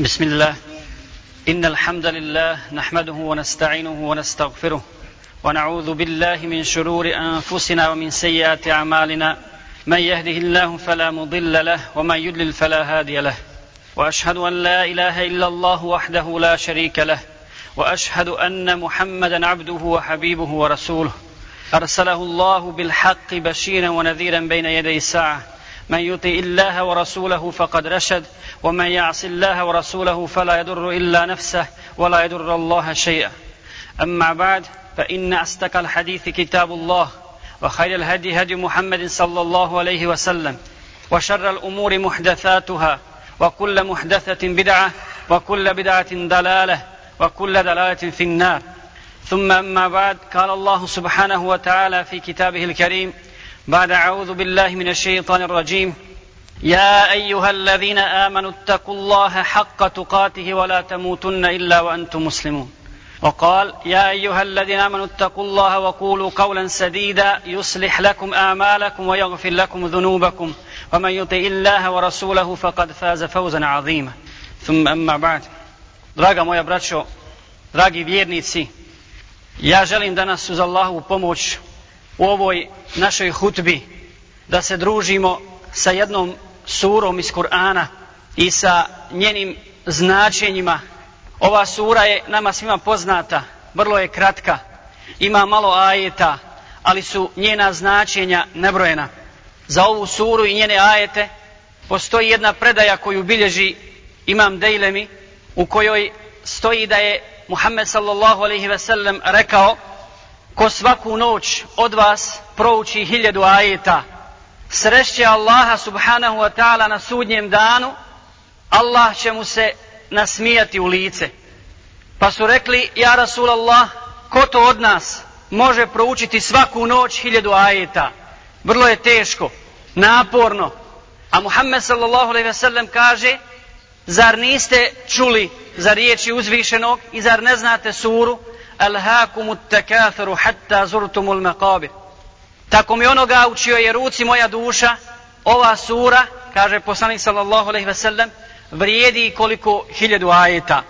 بسم الله. إن الحمد لله نحمده ونستعينه ونستغفره ونعوذ بالله من شرور أنفسنا ومن سيئات أعمالنا. من يهده الله فلا مضل له ومن يضلل فلا هادي له. وأشهد أن لا إله إلا الله وحده لا شريك له. وأشهد أن محمدا عبده وحبيبه ورسوله. أرسله الله بالحق بشيرا ونذيرا بين يدي الساعة. من يطع الله ورسوله فقد رشد ومن يعص الله ورسوله فلا يضر إلا نفسه ولا يضر الله شيئا. أما بعد فإن أصدق الحديث كتاب الله وخير الهدي هدي محمد صلى الله عليه وسلم وشر الأمور محدثاتها وكل محدثة بدعة وكل بدعة ضلالة وكل دلاله في النار. ثم أما بعد قال الله سبحانه وتعالى في كتابه الكريم بعد أعوذ بالله من الشيطان الرجيم. يا أيها الذين آمنوا اتقوا الله حق تقاته ولا تموتن إلا وأنتم مسلمون. وقال يا أيها الذين آمنوا اتقوا الله وقولوا قولا سديدا يصلح لكم أعمالكم ويغفر لكم ذنوبكم. ومن يطع الله ورسوله فقد فاز فوزا عظيما. ثم أما بعد. Draga moja braćo dragi vjernici ja želim danas uz Allahovu pomoć u ovoj našoj hutbi da se družimo sa jednom surom iz Kur'ana i sa njenim značenjima. Ova sura je nama svima poznata, vrlo je kratka, ima malo ajeta, ali su njena značenja nebrojena. Za ovu suru i njene ajete postoji jedna predaja koju bilježi Imam Dejlemi u kojoj stoji da je Muhammed sallallahu alaihi ve sellem rekao ko svaku noć od vas prouči hiljadu ajeta, srešće Allaha subhanahu wa ta'ala na sudnjem danu, Allah će mu se nasmijati u lice. Pa su rekli, ja Rasulallah, ko to od nas može proučiti svaku noć hiljadu ajeta? Vrlo je teško, naporno. A Muhammed sallallahu alaihi ve sellem kaže, zar niste čuli za riječi uzvišenog i zar ne znate suru alhaakum at-takathuru hatta zurtumul maqabir. Tako mi onoga u čijoj je ruci moja duša, ova sura, kaže poslanik sallallahu alejhi ve sellem, vrijedi koliko hiljadu ajeta.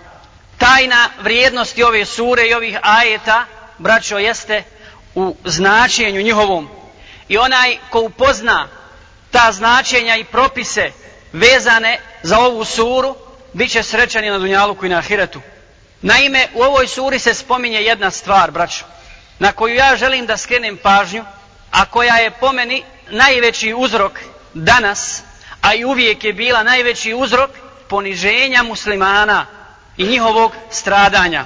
Tajna vrijednosti ove sure i ovih ajeta, braćo, jeste u značenju njihovom. I onaj ko upozna ta značenja i propise vezane za ovu suru, bit će srećan i na Dunjaluku i na Ahiretu. Naime, u ovoj suri se spominje jedna stvar, braćo, na koju ja želim da skrenem pažnju, a koja je po meni najveći uzrok danas, a i uvijek je bila najveći uzrok poniženja muslimana i njihovog stradanja.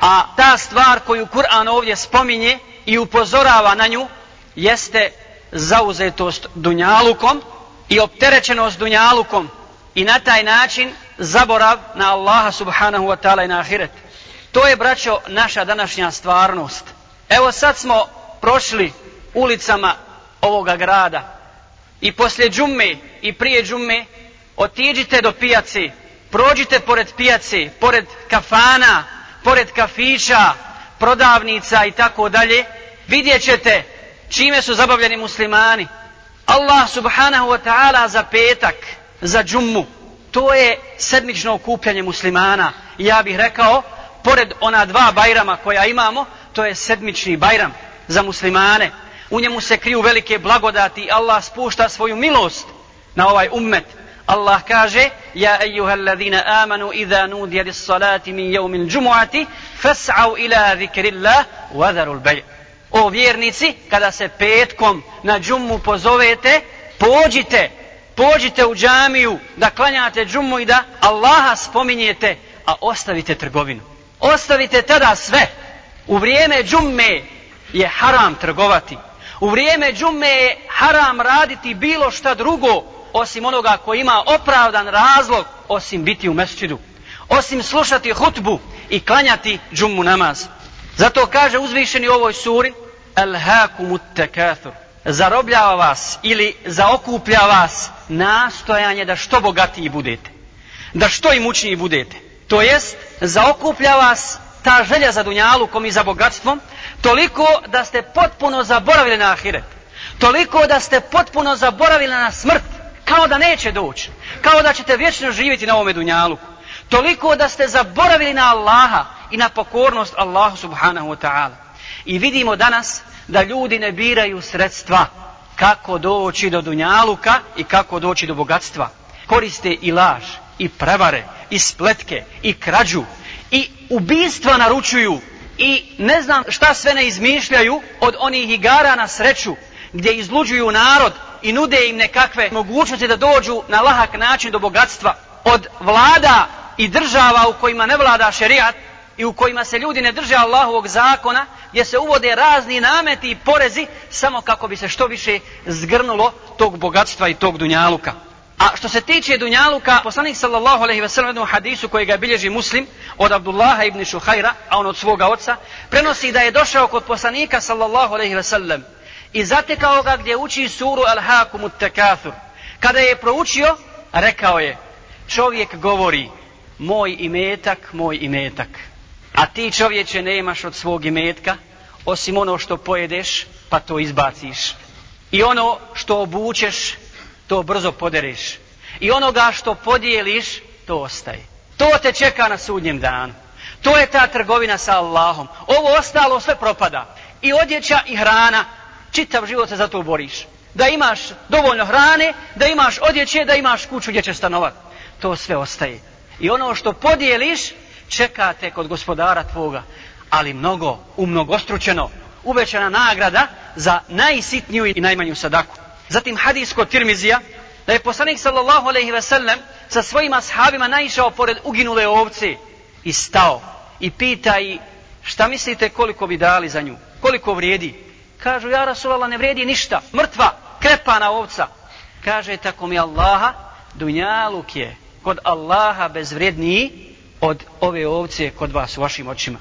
A ta stvar koju Kur'an ovdje spominje i upozorava na nju jeste zauzetost dunjalukom i opterećenost dunjalukom i na taj način zaborav na Allaha subhanahu wa ta'ala i na ahiret. To je, braćo, naša današnja stvarnost. Evo sad smo prošli ulicama ovoga grada i poslije džumme i prije džumme otiđite do pijaci, prođite pored pijaci, pored kafana, pored kafića, prodavnica i tako dalje, vidjet ćete čime su zabavljeni muslimani. Allah subhanahu wa ta'ala za petak, za džummu, to je sedmično okupljanje muslimana. Ja bih rekao, pored ona dva bajrama koja imamo, to je sedmični bajram za muslimane. U njemu se kriju velike blagodati Allah spušta svoju milost na ovaj ummet. Allah kaže, Ja ejuha alladhina amanu idha nudija dis salati min jevmin džumuati, fas'au ila zikrillah, wadharul baj. O vjernici, kada se petkom na džumu pozovete, pođite pođite u džamiju da klanjate džumu i da Allaha spominjete, a ostavite trgovinu. Ostavite tada sve. U vrijeme džumme je haram trgovati. U vrijeme džume je haram raditi bilo šta drugo osim onoga koji ima opravdan razlog osim biti u mesčidu. Osim slušati hutbu i klanjati džumu namaz. Zato kaže uzvišeni u ovoj suri Al-hakumut takathur zarobljava vas ili zaokuplja vas nastojanje da što bogatiji budete. Da što imućniji budete. To jest, zaokuplja vas ta želja za dunjalukom i za bogatstvom, toliko da ste potpuno zaboravili na ahiret. Toliko da ste potpuno zaboravili na smrt, kao da neće doći. Kao da ćete vječno živjeti na ovome dunjaluku. Toliko da ste zaboravili na Allaha i na pokornost Allahu subhanahu wa ta'ala. I vidimo danas da ljudi ne biraju sredstva kako doći do dunjaluka i kako doći do bogatstva. Koriste i laž, i prevare, i spletke, i krađu, i ubistva naručuju, i ne znam šta sve ne izmišljaju od onih igara na sreću, gdje izluđuju narod i nude im nekakve mogućnosti da dođu na lahak način do bogatstva. Od vlada i država u kojima ne vlada šerijat i u kojima se ljudi ne drže Allahovog zakona, gdje se uvode razni nameti i porezi samo kako bi se što više zgrnulo tog bogatstva i tog dunjaluka. A što se tiče Dunjaluka, poslanik sallallahu alejhi ve sellem u hadisu koji ga bilježi Muslim od Abdullaha ibn Shuhajra, a on od svoga oca, prenosi da je došao kod poslanika sallallahu alejhi ve sellem i zatekao ga gdje uči suru Al-Hakum Takathur. Kada je proučio, rekao je: Čovjek govori: Moj imetak, moj imetak. A ti čovječe nemaš od svog imetka osim ono što pojedeš, pa to izbaciš. I ono što obučeš, to brzo podereš. I onoga što podijeliš, to ostaje. To te čeka na sudnjem danu. To je ta trgovina sa Allahom. Ovo ostalo sve propada. I odjeća i hrana. Čitav život se za to boriš. Da imaš dovoljno hrane, da imaš odjeće, da imaš kuću gdje će stanovat. To sve ostaje. I ono što podijeliš, čeka te kod gospodara tvoga. Ali mnogo, umnogostručeno, uvećana nagrada za najsitniju i najmanju sadaku. Zatim hadis kod Tirmizija, da je poslanik sallallahu alaihi ve sellem sa svojima ashabima naišao pored uginule ovce i stao i pita i šta mislite koliko bi dali za nju, koliko vrijedi. Kažu, ja Rasulallah ne vrijedi ništa, mrtva, krepana ovca. Kaže, tako mi Allaha, dunjaluk je kod Allaha bezvredniji od ove ovce kod vas u vašim očima.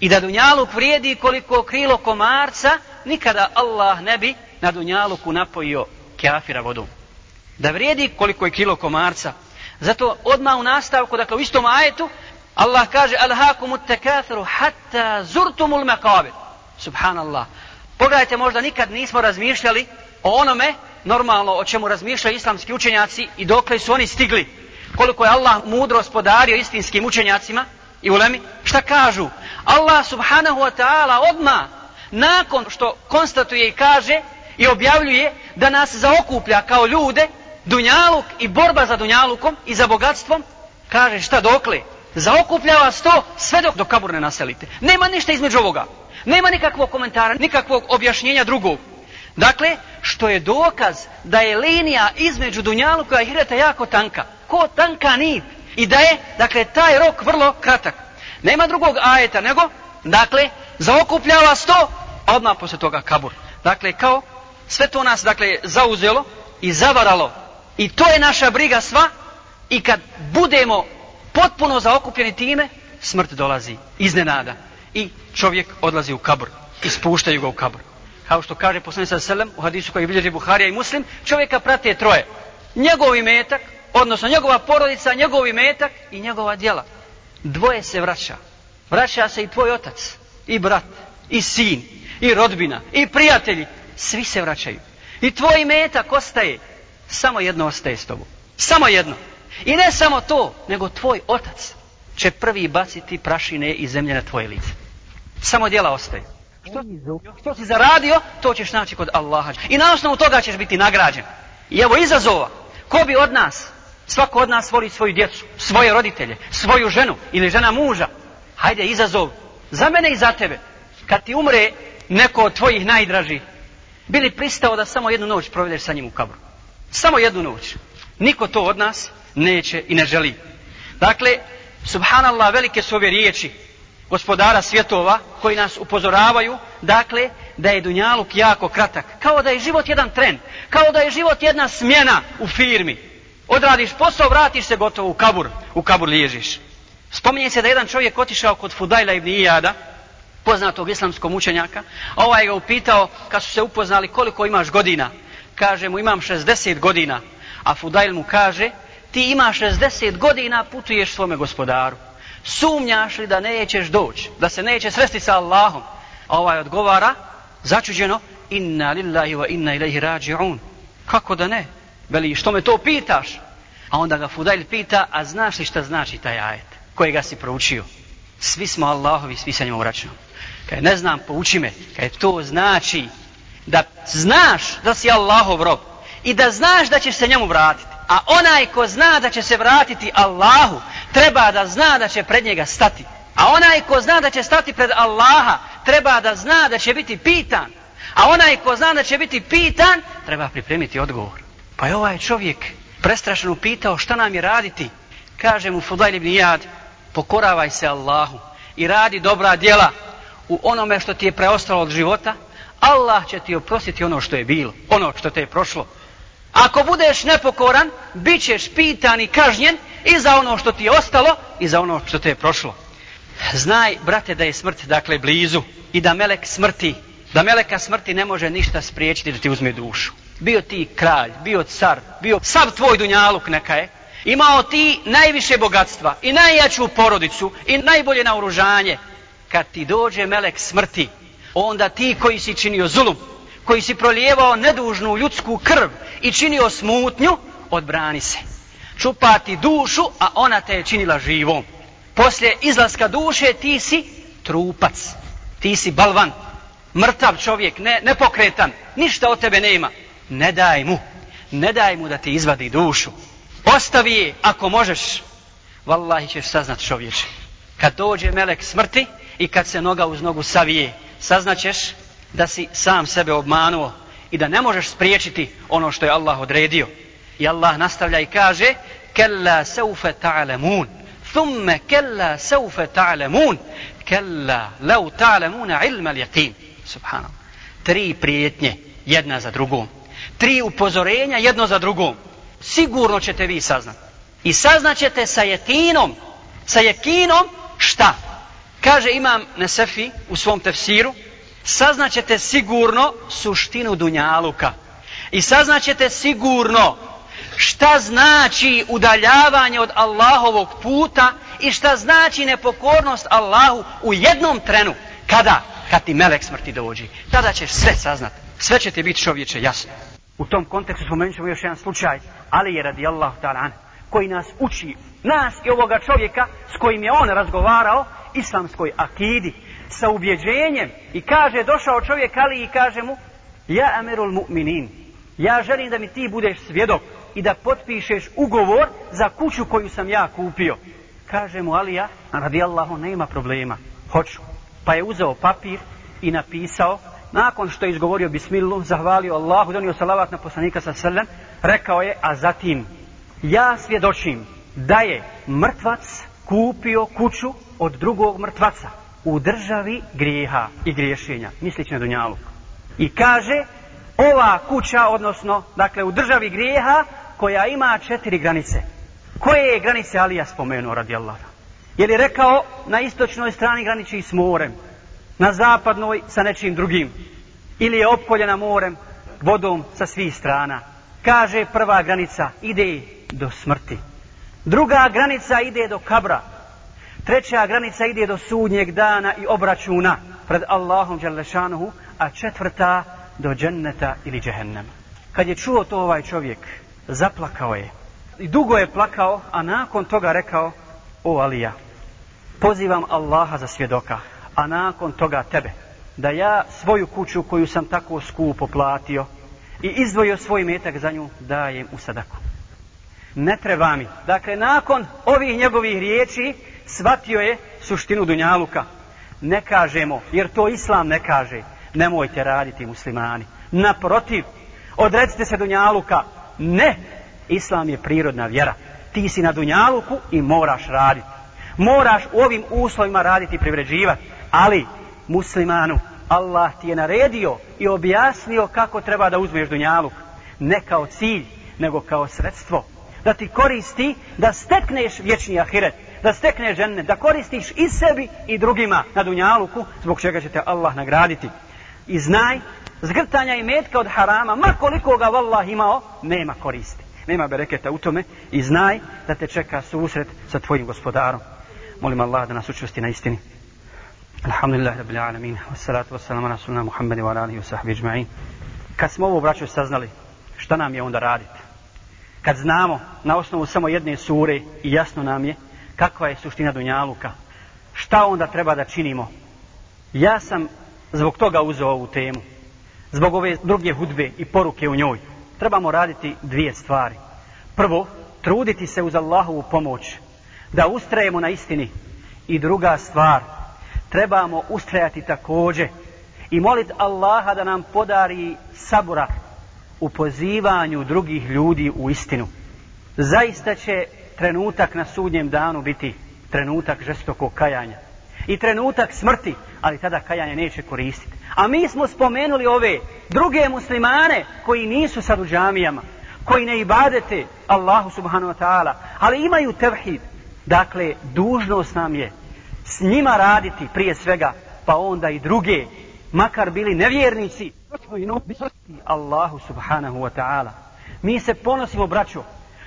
I da dunjaluk vrijedi koliko krilo komarca, nikada Allah ne bi na dunjaluku napojio kafira vodom. Da vrijedi koliko je kilo komarca. Zato odma u nastavku, dakle u istom ajetu, Allah kaže Alhaakum takathuru hatta zurtumul maqabir. Subhanallah. Pogledajte, možda nikad nismo razmišljali o onome normalno o čemu razmišljaju islamski učenjaci i dokle su oni stigli. Koliko je Allah mudro spodario istinskim učenjacima i ulemi. Šta kažu? Allah subhanahu wa ta'ala odma nakon što konstatuje i kaže i objavljuje da nas zaokuplja kao ljude, dunjaluk i borba za dunjalukom i za bogatstvom, kaže šta dokle? Zaokuplja vas to sve dok do kabur ne naselite. Nema ništa između ovoga. Nema nikakvog komentara, nikakvog objašnjenja drugog. Dakle, što je dokaz da je linija između dunjaluka i hireta jako tanka. Ko tanka nit. I da je, dakle, taj rok vrlo kratak. Nema drugog ajeta, nego, dakle, zaokuplja vas to, odmah posle toga kabur. Dakle, kao sve to nas dakle zauzelo i zavaralo. I to je naša briga sva. I kad budemo potpuno zaokupljeni time smrt dolazi. Iznenada. I čovjek odlazi u kabur. I spuštaju ga u kabur. Kao što kaže poslanik sa selem u hadisu koji bilježi Buharija i Muslim čovjeka prate troje. Njegov imetak odnosno njegova porodica njegov imetak i njegova djela. Dvoje se vraća. Vraća se i tvoj otac i brat i sin i rodbina i prijatelji svi se vraćaju. I tvoj metak ostaje, samo jedno ostaje s tobom. Samo jedno. I ne samo to, nego tvoj otac će prvi baciti prašine i zemlje na tvoje lice. Samo djela ostaje. Što što si zaradio, to ćeš naći kod Allaha. I na osnovu toga ćeš biti nagrađen. I evo izazova. Ko bi od nas, svako od nas voli svoju djecu, svoje roditelje, svoju ženu ili žena muža. Hajde izazov za mene i za tebe. Kad ti umre neko od tvojih najdražih, bili pristao da samo jednu noć provedeš sa njim u kabru. Samo jednu noć. Niko to od nas neće i ne želi. Dakle, subhanallah, velike su ove riječi gospodara svjetova koji nas upozoravaju, dakle, da je dunjaluk jako kratak. Kao da je život jedan tren. Kao da je život jedna smjena u firmi. Odradiš posao, vratiš se gotovo u kabur. U kabur liježiš. Spominje se da jedan čovjek otišao kod Fudajla ibn Ijada, poznatog islamskog učenjaka, ovaj ga upitao kad su se upoznali koliko imaš godina. Kaže mu imam 60 godina, a Fudail mu kaže ti imaš 60 godina putuješ svome gospodaru. Sumnjaš li da nećeš doći, da se neće sresti sa Allahom? A ovaj odgovara začuđeno inna lillahi wa inna ilaihi rađi'un. Kako da ne? Veli, što me to pitaš? A onda ga Fudail pita, a znaš li šta znači taj ajet? Kojega si proučio? Svi smo Allahovi, svi sa njima uračunamo. Kaj ne znam, pouči me. Kaj to znači da znaš da si Allahov rob i da znaš da ćeš se njemu vratiti. A onaj ko zna da će se vratiti Allahu, treba da zna da će pred njega stati. A onaj ko zna da će stati pred Allaha, treba da zna da će biti pitan. A onaj ko zna da će biti pitan, treba pripremiti odgovor. Pa je ovaj čovjek prestrašeno pitao šta nam je raditi. Kaže mu Fudajl ibn Iyad, pokoravaj se Allahu i radi dobra djela u onome što ti je preostalo od života, Allah će ti oprostiti ono što je bilo, ono što te je prošlo. Ako budeš nepokoran, bit ćeš pitan i kažnjen i za ono što ti je ostalo i za ono što te je prošlo. Znaj, brate, da je smrt dakle blizu i da melek smrti, da meleka smrti ne može ništa spriječiti da ti uzme dušu. Bio ti kralj, bio car, bio sav tvoj dunjaluk neka je, imao ti najviše bogatstva i najjaču porodicu i najbolje naoružanje. Kad ti dođe melek smrti, onda ti koji si činio zulum, koji si prolijevao nedužnu ljudsku krv i činio smutnju, odbrani se. Čupati dušu, a ona te je činila živom. Poslije izlaska duše ti si trupac, ti si balvan, mrtav čovjek, ne, nepokretan, ništa od tebe nema. Ne daj mu, ne daj mu da ti izvadi dušu. Ostavi je ako možeš. Wallahi ćeš saznat čovječe. Kad dođe melek smrti i kad se noga uz nogu savije, saznaćeš da si sam sebe obmanuo i da ne možeš spriječiti ono što je Allah odredio. I Allah nastavlja i kaže Kella seufe ta'lemun Thumme kella seufe ta'lemun Kella lau ta'lemuna ilma l'yakim Subhanallah. Tri prijetnje jedna za drugom. Tri upozorenja jedno za drugom. Sigurno ćete vi saznat. I saznaćete sa jetinom, Sa jekinom šta? Kaže imam Nesefi u svom tefsiru saznaćete sigurno suštinu Dunjaluka. I saznaćete sigurno šta znači udaljavanje od Allahovog puta i šta znači nepokornost Allahu u jednom trenu. Kada? Kad ti melek smrti dođe. Tada ćeš sve saznat. Sve će ti biti čovječe jasno. U tom kontekstu spomenut ćemo još jedan slučaj. Ali je radi Allah ta'ala koji nas uči, nas i ovoga čovjeka s kojim je on razgovarao, islamskoj akidi, sa ubjeđenjem i kaže, došao čovjek Ali i kaže mu, ja amirul mu'minin, ja želim da mi ti budeš svjedok i da potpišeš ugovor za kuću koju sam ja kupio. Kaže mu Alija, radi Allahu, nema problema, hoću. Pa je uzeo papir i napisao, nakon što je izgovorio bismilu, zahvalio Allahu, donio salavat na poslanika sa srlem, rekao je, a zatim, ja svjedočim da je mrtvac kupio kuću od drugog mrtvaca u državi grijeha i griješenja, mislići na Dunjaluk. I kaže, ova kuća, odnosno, dakle, u državi grijeha, koja ima četiri granice. Koje je granice Alija spomenuo, radi Allah? Je li rekao, na istočnoj strani graniči s morem, na zapadnoj sa nečim drugim, ili je opkoljena morem, vodom sa svih strana. Kaže, prva granica ide do smrti. Druga granica ide do kabra, Treća granica ide do sudnjeg dana i obračuna pred Allahom Đalešanuhu, a četvrta do dženneta ili džehennema. Kad je čuo to ovaj čovjek, zaplakao je. I dugo je plakao, a nakon toga rekao, o Alija, pozivam Allaha za svjedoka, a nakon toga tebe, da ja svoju kuću koju sam tako skupo platio i izdvojio svoj metak za nju, dajem u sadaku. Ne treba mi. Dakle, nakon ovih njegovih riječi, shvatio je suštinu Dunjaluka. Ne kažemo, jer to Islam ne kaže, nemojte raditi muslimani. Naprotiv, odrecite se Dunjaluka. Ne, Islam je prirodna vjera. Ti si na Dunjaluku i moraš raditi. Moraš u ovim uslovima raditi i privređivati. Ali, muslimanu, Allah ti je naredio i objasnio kako treba da uzmeš Dunjaluk. Ne kao cilj, nego kao sredstvo. Da ti koristi da stekneš vječni ahiret da stekneš žene, da koristiš i sebi i drugima na dunjaluku, zbog čega će te Allah nagraditi. I znaj, zgrtanja i metka od harama, ma koliko ga vallah imao, nema koristi. Nema bereketa u tome i znaj da te čeka susret sa tvojim gospodarom. Molim Allah da nas učvrsti na istini. Alhamdulillah, rabbil alamin, wassalatu wassalamu ala sunna Muhammedi wa alihi wa sahbihi ajma'in. Kad smo ovo braću saznali, šta nam je onda raditi? Kad znamo na osnovu samo jedne sure i jasno nam je kakva je suština Dunjaluka, šta onda treba da činimo? Ja sam zbog toga uzeo ovu temu, zbog ove druge hudbe i poruke u njoj. Trebamo raditi dvije stvari. Prvo, truditi se uz Allahovu pomoć, da ustrajemo na istini. I druga stvar, trebamo ustrajati također i moliti Allaha da nam podari sabura u pozivanju drugih ljudi u istinu. Zaista će trenutak na sudnjem danu biti trenutak žestokog kajanja. I trenutak smrti, ali tada kajanje neće koristiti. A mi smo spomenuli ove druge muslimane koji nisu sad u džamijama, koji ne ibadete Allahu subhanahu wa ta'ala, ali imaju tevhid. Dakle, dužnost nam je s njima raditi prije svega, pa onda i druge, makar bili nevjernici. Allahu subhanahu wa ta'ala. Mi se ponosimo, braćo,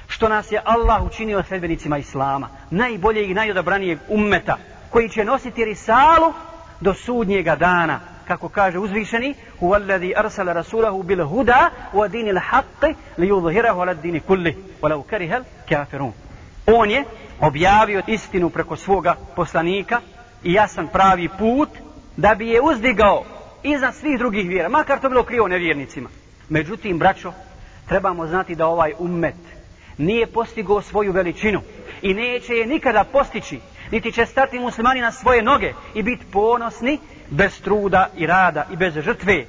što nas je Allah učinio sredbenicima Islama, najboljeg i najodabranijeg ummeta, koji će nositi risalu do sudnjega dana, kako kaže uzvišeni, huvalladhi arsala rasulahu bil huda wa dinil haqqi li yudhhirahu ala dini kulli, walau karihal kafirun. On je objavio istinu preko svoga poslanika i jasan pravi put da bi je uzdigao iza svih drugih vjera, makar to bilo krivo nevjernicima. Međutim, braćo, trebamo znati da ovaj ummet nije postigao svoju veličinu i neće je nikada postići, niti će stati muslimani na svoje noge i biti ponosni bez truda i rada i bez žrtve.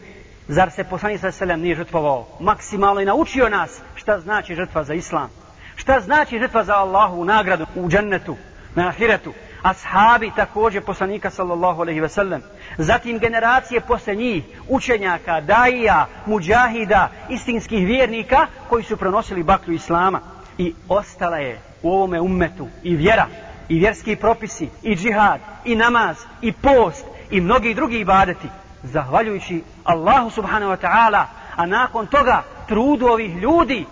Zar se poslani sa selem nije žrtvovao? Maksimalno i naučio nas šta znači žrtva za islam. Šta znači žrtva za Allahu u nagradu, u džennetu, na ahiretu. Ashabi također poslanika sallallahu alaihi ve sellem. Zatim generacije posle njih, učenjaka, daija, muđahida, istinskih vjernika koji su pronosili baklju islama. I ostala je u ovome ummetu i vjera, i vjerski propisi, i džihad, i namaz, i post, i mnogi drugi ibadeti. Zahvaljujući Allahu subhanahu wa ta'ala, a nakon toga trudu ovih ljudi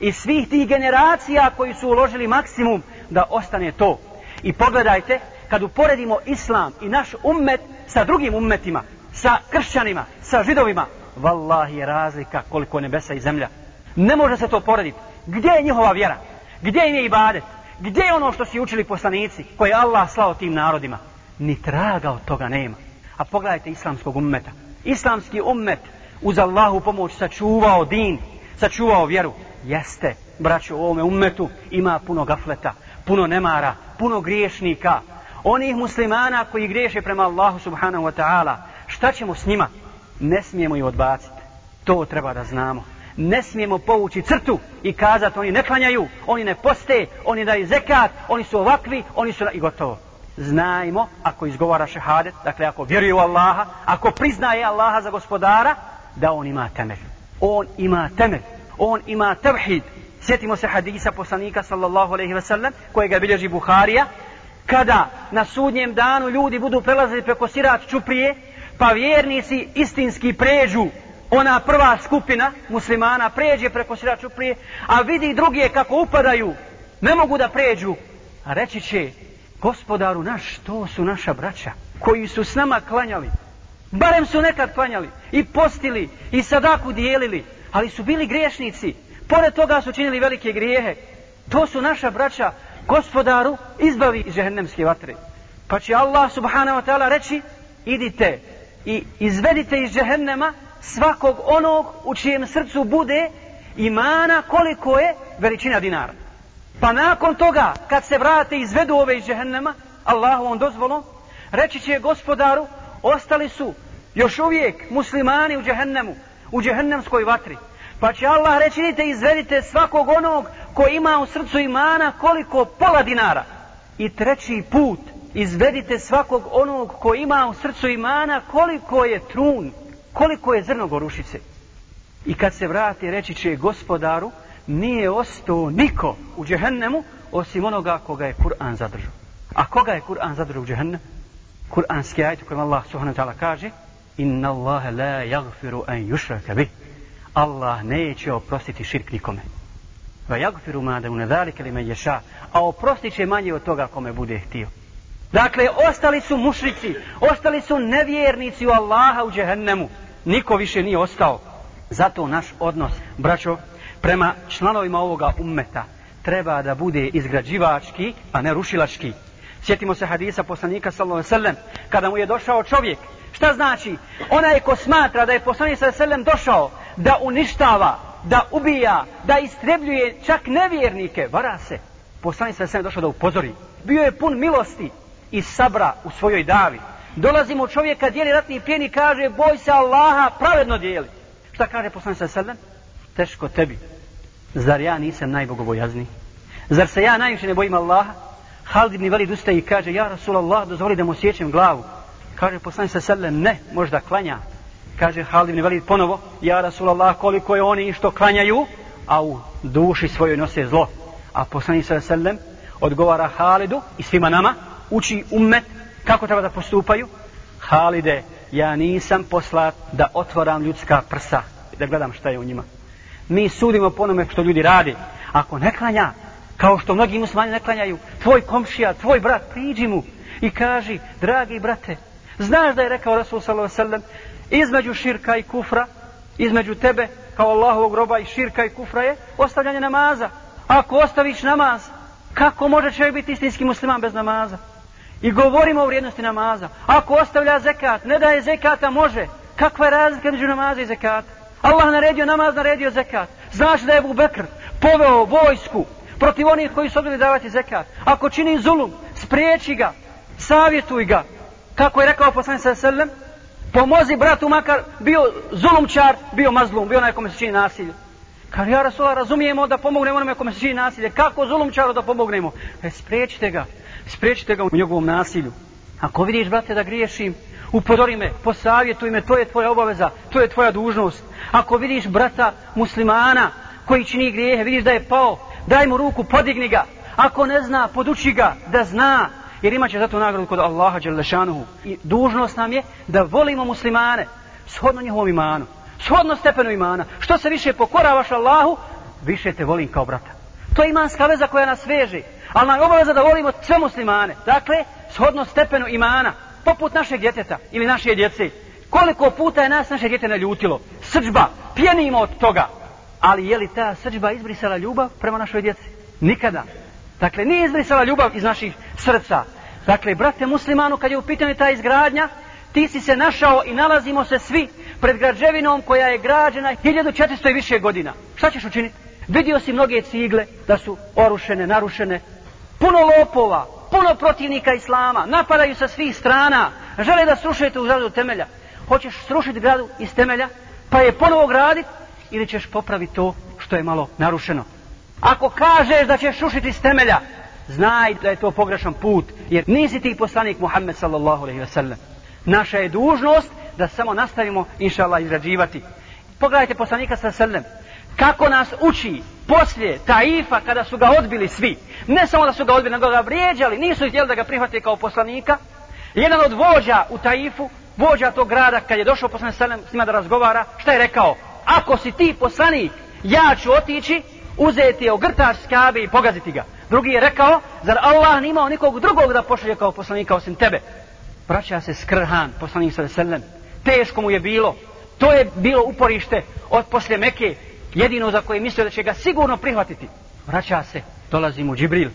i svih tih generacija koji su uložili maksimum da ostane to. I pogledajte, kad uporedimo islam i naš ummet sa drugim ummetima, sa kršćanima, sa židovima, vallahi je razlika koliko nebesa i zemlja. Ne može se to porediti. Gdje je njihova vjera? Gdje im je ibadet? Gdje je ono što su učili poslanici koje Allah slao tim narodima? Ni traga od toga nema. A pogledajte islamskog ummeta. Islamski ummet uz Allahu pomoć sačuvao din, sačuvao vjeru. Jeste, braćo, u ovome ummetu ima puno gafleta, puno nemara, puno griješnika. Onih muslimana koji griješe prema Allahu subhanahu wa ta'ala. Šta ćemo s njima? Ne smijemo ih odbaciti. To treba da znamo ne smijemo povući crtu i kazati oni ne klanjaju, oni ne poste, oni daju zekat, oni su ovakvi, oni su i gotovo. Znajmo, ako izgovara šehadet, dakle ako vjeruje u Allaha, ako priznaje Allaha za gospodara, da on ima temelj. On ima temelj. On ima tevhid. Sjetimo se hadisa poslanika sallallahu alaihi ve sellem, kojega bilježi Buharija, kada na sudnjem danu ljudi budu prelazili preko sirat čuprije, pa vjernici istinski pređu ona prva skupina muslimana pređe preko sirat čuprije, a vidi druge kako upadaju, ne mogu da pređu. A reći će, gospodaru naš, to su naša braća, koji su s nama klanjali. Barem su nekad klanjali i postili i sadaku dijelili, ali su bili griješnici. Pored toga su činili velike grijehe. To su naša braća, gospodaru, izbavi iz žehennemske vatre. Pa će Allah subhanahu wa ta'ala reći, idite i izvedite iz žehennema svakog onog u čijem srcu bude imana koliko je veličina dinara. Pa nakon toga, kad se vrate i izvedu ove iz džehennema, Allahovom dozvolom, reći će gospodaru, ostali su još uvijek muslimani u džehennemu, u džehennemskoj vatri. Pa će Allah reći, idite izvedite svakog onog ko ima u srcu imana koliko pola dinara. I treći put, izvedite svakog onog ko ima u srcu imana koliko je trun koliko je zrno gorušice. I kad se vrati reći će gospodaru, nije ostao niko u džehennemu osim onoga koga je Kur'an zadržao. A koga je Kur'an zadržao u džehennemu? Kur'anski ajit kojem Allah subhanahu ta'ala kaže Inna Allahe la jagfiru an yushraka bih. Allah neće oprostiti širk nikome. Va jagfiru mada une zalike li me ješa. A oprostit će manje od toga kome bude htio. Dakle, ostali su mušrici, ostali su nevjernici u Allaha u džehennemu. Niko više nije ostao. Zato naš odnos, braćo, prema članovima ovoga ummeta treba da bude izgrađivački, a ne rušilački. Sjetimo se hadisa poslanika sallallahu alejhi ve sellem kada mu je došao čovjek. Šta znači? Onaj ko smatra da je poslanik sallallahu alejhi ve sellem došao da uništava, da ubija, da istrebljuje čak nevjernike, vara se. Poslanik sallallahu alejhi došao da upozori. Bio je pun milosti i sabra u svojoj davi. Dolazi mu čovjeka dijeli ratni plijen i kaže boj se Allaha, pravedno dijeli. Šta kaže poslanik sallallahu alejhi? Teško tebi. Zar ja nisam najbogobojazniji? Zar se ja najviše ne bojim Allaha? Halid ibn Velid ustaje i kaže, ja Rasulallah, dozvoli da mu sjećem glavu. Kaže, poslani se sallam, ne, možda klanja. Kaže Halid ibn Velid ponovo, ja Rasulallah, koliko je oni što klanjaju, a u duši svojoj nose zlo. A poslanik sa sellem odgovara Halidu i svima nama, uči ummet kako treba da postupaju. Halide, ja nisam poslat da otvoram ljudska prsa, da gledam šta je u njima. Mi sudimo po onome što ljudi radi. Ako ne klanja, kao što mnogi muslimani ne klanjaju, tvoj komšija, tvoj brat, priđi mu i kaži, dragi brate, znaš da je rekao Rasul sallallahu sallam, između širka i kufra, između tebe kao Allahovog roba i širka i kufra je ostavljanje namaza. Ako ostaviš namaz, kako može čovjek biti istinski musliman bez namaza? I govorimo o vrijednosti namaza. Ako ostavlja zekat, ne daje zekata, može. Kakva je razlika među namaza i zekata? Allah naredio namaz, naredio zekat. Znaš da je Abu Bekr poveo vojsku protiv onih koji su odbili davati zekat. Ako čini zulum, spriječi ga, savjetuj ga. Kako je rekao poslanik sa sellem, pomozi bratu makar bio zulumčar, bio mazlum, bio onaj kome se čini nasilje. Kar ja Rasula, razumijemo da pomognemo onome kome se čini nasilje. Kako zulumčaru da pomognemo? E, spriječite ga, spriječite ga u njegovom nasilju. Ako vidiš, brate, da griješim, upozori me, posavjetuj me, to je tvoja obaveza, to je tvoja dužnost. Ako vidiš brata muslimana koji čini grijehe, vidiš da je pao, daj mu ruku, podigni ga. Ako ne zna, poduči ga da zna, jer imaće zato nagradu kod Allaha Đelešanuhu. I dužnost nam je da volimo muslimane, shodno njihovom imanu, shodno stepenu imana. Što se više pokoravaš Allahu, više te volim kao brata. To je imanska veza koja nas veže. Ali nam je obaveza da volimo sve muslimane. Dakle, shodno stepenu imana, poput našeg djeteta ili naše djece. Koliko puta je nas naše djete naljutilo? Srđba, pjenimo od toga. Ali je li ta srđba izbrisala ljubav prema našoj djeci? Nikada. Dakle, nije izbrisala ljubav iz naših srca. Dakle, brate muslimanu, kad je u pitanju ta izgradnja, ti si se našao i nalazimo se svi pred građevinom koja je građena 1400 i više godina. Šta ćeš učiniti? Vidio si mnoge cigle da su orušene, narušene. Puno lopova, puno protivnika islama, napadaju sa svih strana, žele da srušite u zgradu temelja. Hoćeš srušiti gradu iz temelja, pa je ponovo graditi, ili ćeš popraviti to što je malo narušeno. Ako kažeš da ćeš rušiti s temelja, znaj da je to pogrešan put, jer nisi ti poslanik Muhammed sallallahu alaihi ve sellem. Naša je dužnost da samo nastavimo, inša Allah, izrađivati. Pogledajte poslanika sallallahu alaihi wasallam, sellem, kako nas uči poslije Taifa kada su ga odbili svi. Ne samo da su ga odbili, nego ga vrijeđali, nisu htjeli da ga prihvate kao poslanika. Jedan od vođa u Taifu, vođa tog grada, kad je došao poslanik sallallahu s njima da razgovara, šta je rekao? Ako si ti poslanik, ja ću otići, uzeti je ogrtač skabe i pogaziti ga. Drugi je rekao, zar Allah nimao nikog drugog da pošalje kao poslanika osim tebe? Vraća se skrhan, poslanik sallallahu alejhi Teško mu je bilo. To je bilo uporište od poslije Meke, jedino za koje mislio da će ga sigurno prihvatiti. Vraća se, dolazi mu Džibril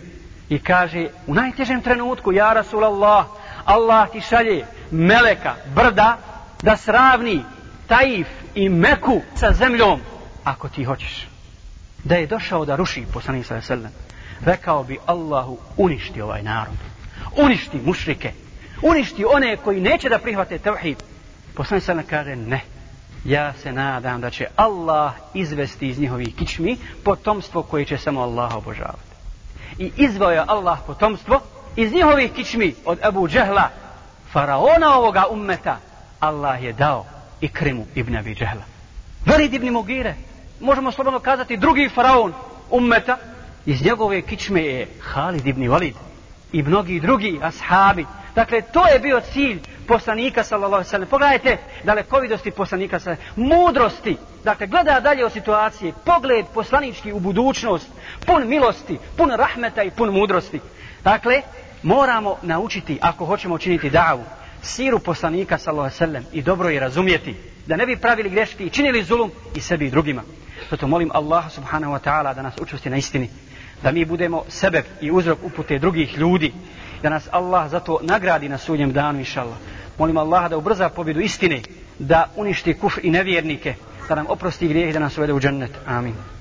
i kaže u najtežem trenutku, ja Rasulallah, Allah ti šalje meleka, brda, da sravni Taif i Meku sa zemljom, ako ti hoćeš. Da je došao da ruši poslanik sa selem, rekao bi Allahu uništi ovaj narod. Uništi mušrike. Uništi one koji neće da prihvate tevhid. Poslanik sa kaže ne ja se nadam da će Allah izvesti iz njihovih kičmi potomstvo koje će samo Allah obožavati. I izvao je Allah potomstvo iz njihovih kičmi od Abu Džehla, faraona ovoga ummeta, Allah je dao i krimu ibn Abi Džehla. Velid ibn Mugire, možemo slobodno kazati drugi faraon ummeta, iz njegove kičme je Halid ibn Walid i mnogi drugi ashabi. Dakle, to je bio cilj poslanika sallallahu alejhi ve sellem. Pogledajte dalekovidosti poslanika sallallahu mudrosti. Dakle gleda dalje o situaciji, pogled poslanički u budućnost, pun milosti, pun rahmeta i pun mudrosti. Dakle moramo naučiti ako hoćemo učiniti davu siru poslanika sallallahu alejhi ve sellem i dobro je razumjeti da ne bi pravili greške i činili zulum i sebi i drugima. Zato molim Allaha subhanahu wa ta'ala da nas učvrsti na istini, da mi budemo sebeb i uzrok upute drugih ljudi, da nas Allah zato nagradi na sudnjem danu inshallah. Molim Allaha da ubrza pobjedu istine, da uništi kuf i nevjernike, da nam oprosti grijeh i da nas uvede u džennet. Amin.